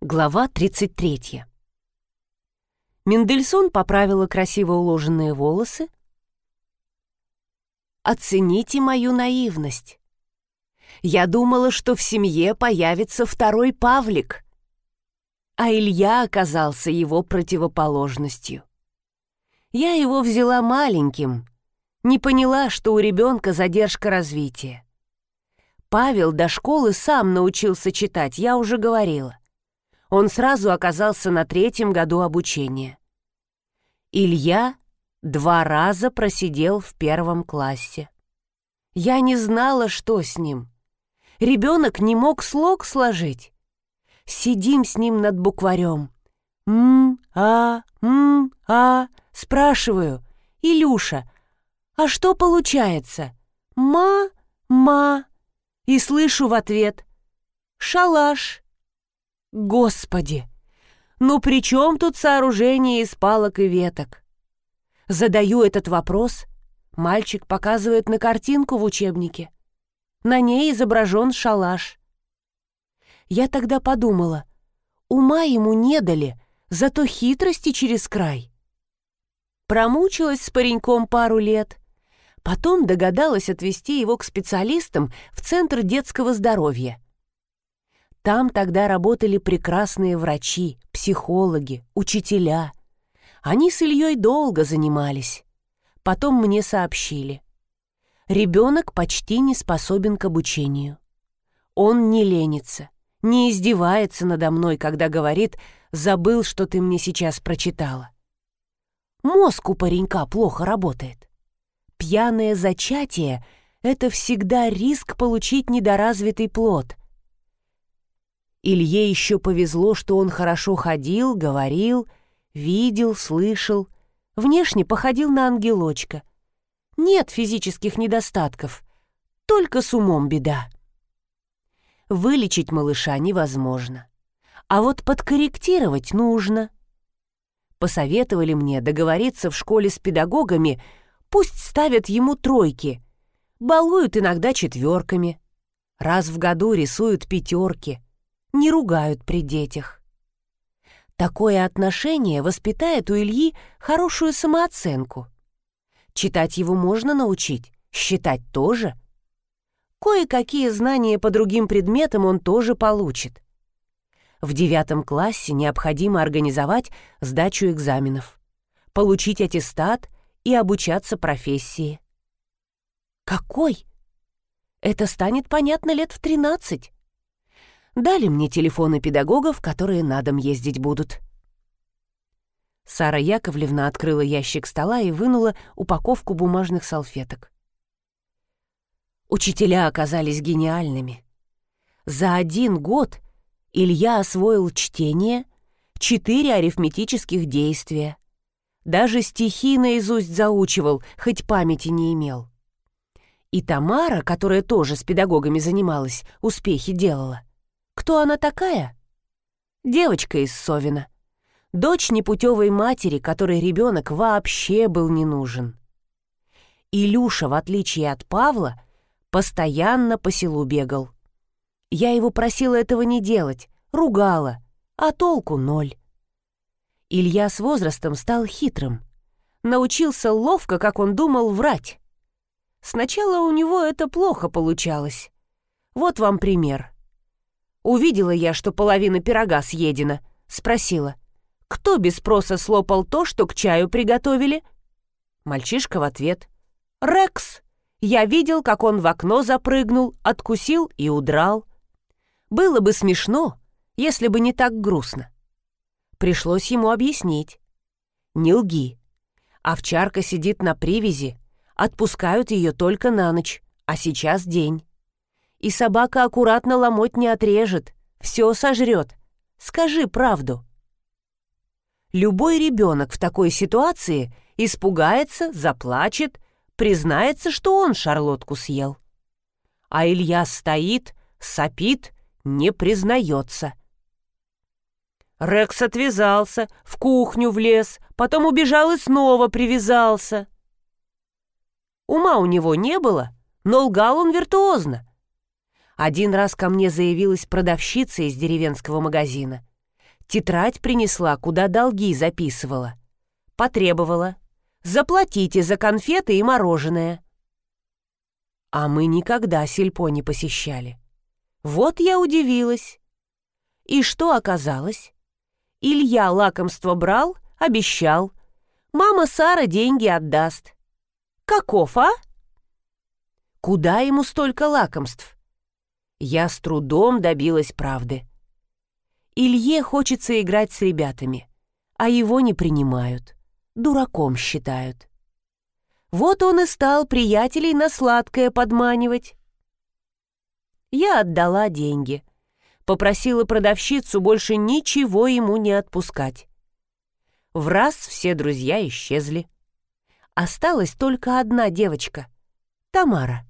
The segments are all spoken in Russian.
Глава 33. Мендельсон поправила красиво уложенные волосы. «Оцените мою наивность. Я думала, что в семье появится второй Павлик, а Илья оказался его противоположностью. Я его взяла маленьким, не поняла, что у ребенка задержка развития. Павел до школы сам научился читать, я уже говорила. Он сразу оказался на третьем году обучения. Илья два раза просидел в первом классе. Я не знала, что с ним. Ребенок не мог слог сложить. Сидим с ним над букварем. М-а, м-а, спрашиваю. Илюша, а что получается? Ма-ма и слышу в ответ «Шалаш». Господи! Ну при чем тут сооружение из палок и веток? Задаю этот вопрос. Мальчик показывает на картинку в учебнике. На ней изображен шалаш. Я тогда подумала, ума ему не дали, зато хитрости через край. Промучилась с пареньком пару лет — Потом догадалась отвезти его к специалистам в Центр детского здоровья. Там тогда работали прекрасные врачи, психологи, учителя. Они с Ильей долго занимались. Потом мне сообщили. Ребенок почти не способен к обучению. Он не ленится, не издевается надо мной, когда говорит «забыл, что ты мне сейчас прочитала». Мозг у паренька плохо работает. Пьяное зачатие — это всегда риск получить недоразвитый плод. Илье еще повезло, что он хорошо ходил, говорил, видел, слышал, внешне походил на ангелочка. Нет физических недостатков, только с умом беда. Вылечить малыша невозможно, а вот подкорректировать нужно. Посоветовали мне договориться в школе с педагогами — Пусть ставят ему тройки. Балуют иногда четверками. Раз в году рисуют пятерки. Не ругают при детях. Такое отношение воспитает у Ильи хорошую самооценку. Читать его можно научить, считать тоже. Кое-какие знания по другим предметам он тоже получит. В девятом классе необходимо организовать сдачу экзаменов, получить аттестат и обучаться профессии. Какой? Это станет понятно лет в тринадцать. Дали мне телефоны педагогов, которые на дом ездить будут. Сара Яковлевна открыла ящик стола и вынула упаковку бумажных салфеток. Учителя оказались гениальными. За один год Илья освоил чтение, четыре арифметических действия, даже стихи наизусть заучивал, хоть памяти не имел. И Тамара, которая тоже с педагогами занималась, успехи делала. Кто она такая? Девочка из Совина. Дочь непутевой матери, которой ребенок вообще был не нужен. Илюша, в отличие от Павла, постоянно по селу бегал. Я его просила этого не делать, ругала, а толку ноль. Илья с возрастом стал хитрым. Научился ловко, как он думал, врать. Сначала у него это плохо получалось. Вот вам пример. Увидела я, что половина пирога съедена. Спросила, кто без спроса слопал то, что к чаю приготовили? Мальчишка в ответ. «Рекс! Я видел, как он в окно запрыгнул, откусил и удрал. Было бы смешно, если бы не так грустно. Пришлось ему объяснить. «Не лги. Овчарка сидит на привязи. Отпускают ее только на ночь, а сейчас день. И собака аккуратно ломоть не отрежет, все сожрет. Скажи правду». Любой ребенок в такой ситуации испугается, заплачет, признается, что он шарлотку съел. А Илья стоит, сопит, не признается. Рекс отвязался, в кухню влез, потом убежал и снова привязался. Ума у него не было, но лгал он виртуозно. Один раз ко мне заявилась продавщица из деревенского магазина. Тетрадь принесла, куда долги записывала. Потребовала. Заплатите за конфеты и мороженое. А мы никогда сельпо не посещали. Вот я удивилась. И что оказалось? Илья лакомство брал, обещал. Мама Сара деньги отдаст. Каков, а? Куда ему столько лакомств? Я с трудом добилась правды. Илье хочется играть с ребятами, а его не принимают. Дураком считают. Вот он и стал приятелей на сладкое подманивать. Я отдала деньги. Попросила продавщицу больше ничего ему не отпускать. В раз все друзья исчезли. Осталась только одна девочка — Тамара.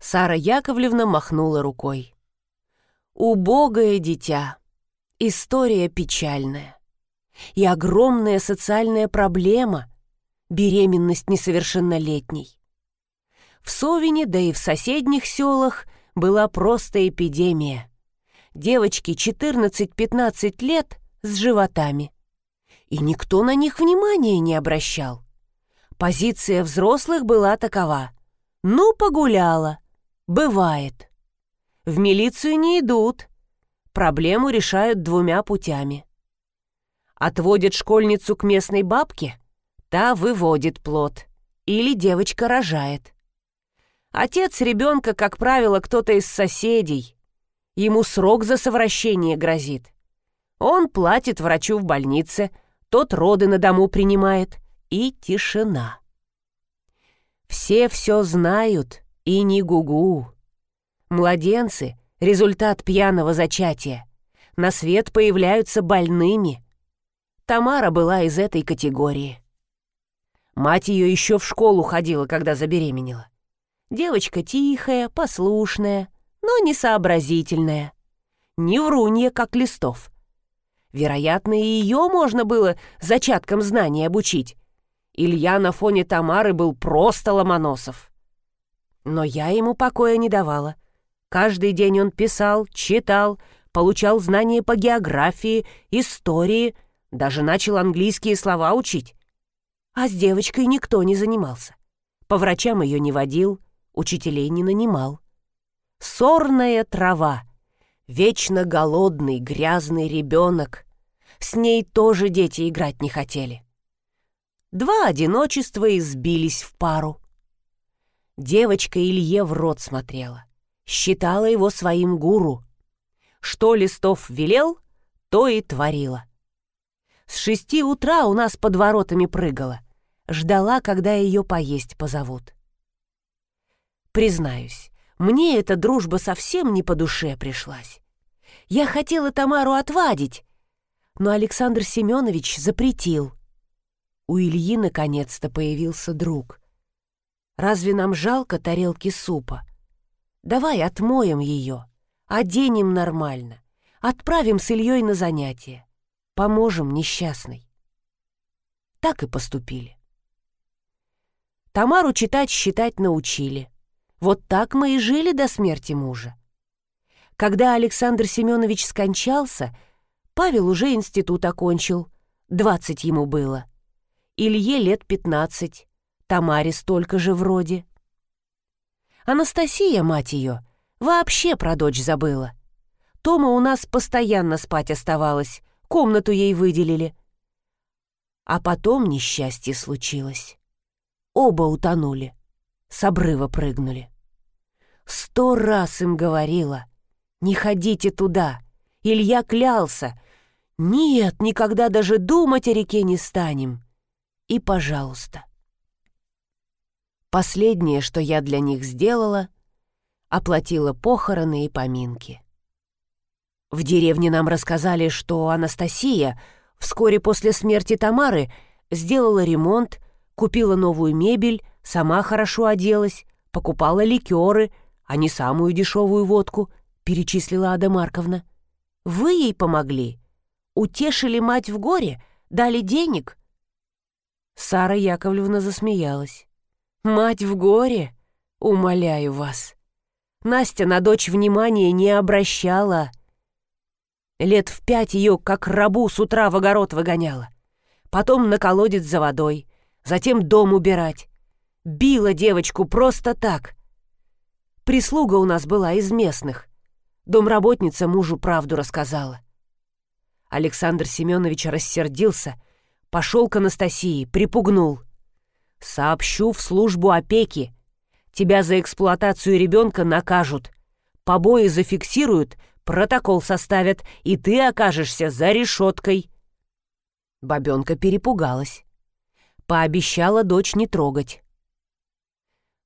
Сара Яковлевна махнула рукой. «Убогое дитя. История печальная. И огромная социальная проблема — беременность несовершеннолетней. В Совине, да и в соседних селах была просто эпидемия. Девочки 14-15 лет с животами. И никто на них внимания не обращал. Позиция взрослых была такова. Ну, погуляла. Бывает. В милицию не идут. Проблему решают двумя путями. Отводят школьницу к местной бабке, та выводит плод. Или девочка рожает. Отец ребенка, как правило, кто-то из соседей. Ему срок за совращение грозит. Он платит врачу в больнице, тот роды на дому принимает. И тишина. Все все знают, и не гугу. Младенцы — результат пьяного зачатия. На свет появляются больными. Тамара была из этой категории. Мать ее еще в школу ходила, когда забеременела. Девочка тихая, послушная, но несообразительная. Не врунья, как листов. Вероятно, и ее можно было зачатком знаний обучить. Илья на фоне Тамары был просто Ломоносов. Но я ему покоя не давала. Каждый день он писал, читал, получал знания по географии, истории, даже начал английские слова учить. А с девочкой никто не занимался. По врачам ее не водил, учителей не нанимал. Сорная трава, вечно голодный, грязный ребенок. С ней тоже дети играть не хотели. Два одиночества избились в пару. Девочка Илье в рот смотрела, считала его своим гуру. Что Листов велел, то и творила. С шести утра у нас под воротами прыгала, ждала, когда ее поесть позовут. Признаюсь, мне эта дружба совсем не по душе пришлась. Я хотела Тамару отвадить, но Александр Семенович запретил. У Ильи наконец-то появился друг. Разве нам жалко тарелки супа? Давай отмоем ее, оденем нормально, отправим с Ильей на занятия, поможем несчастной. Так и поступили. Тамару читать-считать научили. Вот так мы и жили до смерти мужа. Когда Александр Семенович скончался, Павел уже институт окончил, двадцать ему было. Илье лет пятнадцать, Тамаре столько же вроде. Анастасия, мать ее, вообще про дочь забыла. Тома у нас постоянно спать оставалась, комнату ей выделили. А потом несчастье случилось. Оба утонули, с обрыва прыгнули. Сто раз им говорила, не ходите туда. Илья клялся. Нет, никогда даже думать о реке не станем. И, пожалуйста. Последнее, что я для них сделала, оплатила похороны и поминки. В деревне нам рассказали, что Анастасия вскоре после смерти Тамары сделала ремонт, купила новую мебель, сама хорошо оделась, покупала ликеры, а не самую дешевую водку», — перечислила Ада Марковна. «Вы ей помогли? Утешили мать в горе? Дали денег?» Сара Яковлевна засмеялась. «Мать в горе? Умоляю вас. Настя на дочь внимания не обращала». Лет в пять ее, как рабу, с утра в огород выгоняла. Потом на колодец за водой, затем дом убирать. Била девочку просто так. Прислуга у нас была из местных. Домработница мужу правду рассказала. Александр Семенович рассердился, пошел к Анастасии, припугнул. «Сообщу в службу опеки. Тебя за эксплуатацию ребенка накажут. Побои зафиксируют, протокол составят, и ты окажешься за решеткой». Бабенка перепугалась. Пообещала дочь не трогать.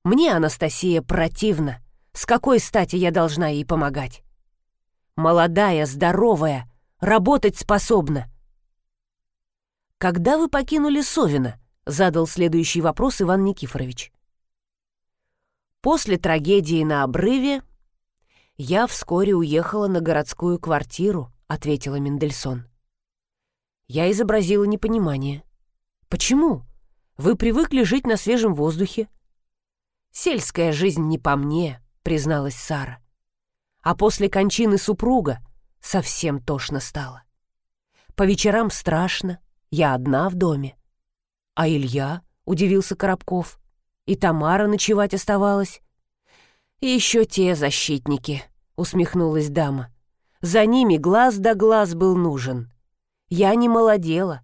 Мне Анастасия противна. С какой стати я должна ей помогать? Молодая, здоровая, работать способна. «Когда вы покинули Совина?» — задал следующий вопрос Иван Никифорович. После трагедии на обрыве я вскоре уехала на городскую квартиру, ответила Мендельсон. Я изобразила непонимание. Почему? Вы привыкли жить на свежем воздухе. Сельская жизнь не по мне, призналась Сара. А после кончины супруга совсем тошно стало. По вечерам страшно, я одна в доме. А Илья, удивился Коробков, и Тамара ночевать оставалась. «Еще те защитники», — усмехнулась дама. «За ними глаз да глаз был нужен. Я не молодела.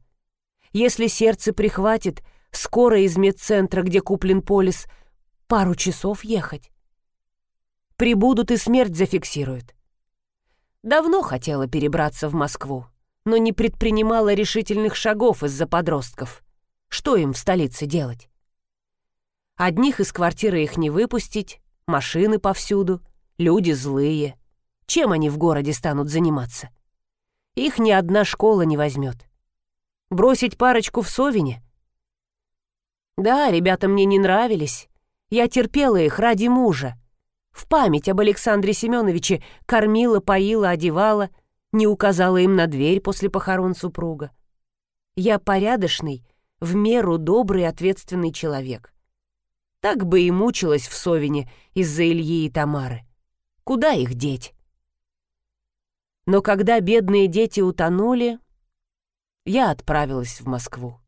Если сердце прихватит, скоро из медцентра, где куплен полис, пару часов ехать. Прибудут и смерть зафиксируют. Давно хотела перебраться в Москву, но не предпринимала решительных шагов из-за подростков. Что им в столице делать? Одних из квартиры их не выпустить, машины повсюду, люди злые. Чем они в городе станут заниматься? Их ни одна школа не возьмет. Бросить парочку в Совине? Да, ребята мне не нравились. Я терпела их ради мужа. В память об Александре Семеновиче кормила, поила, одевала, не указала им на дверь после похорон супруга. Я порядочный, в меру добрый, ответственный человек. Так бы и мучилась в Совине из-за Ильи и Тамары. Куда их деть? Но когда бедные дети утонули, я отправилась в Москву.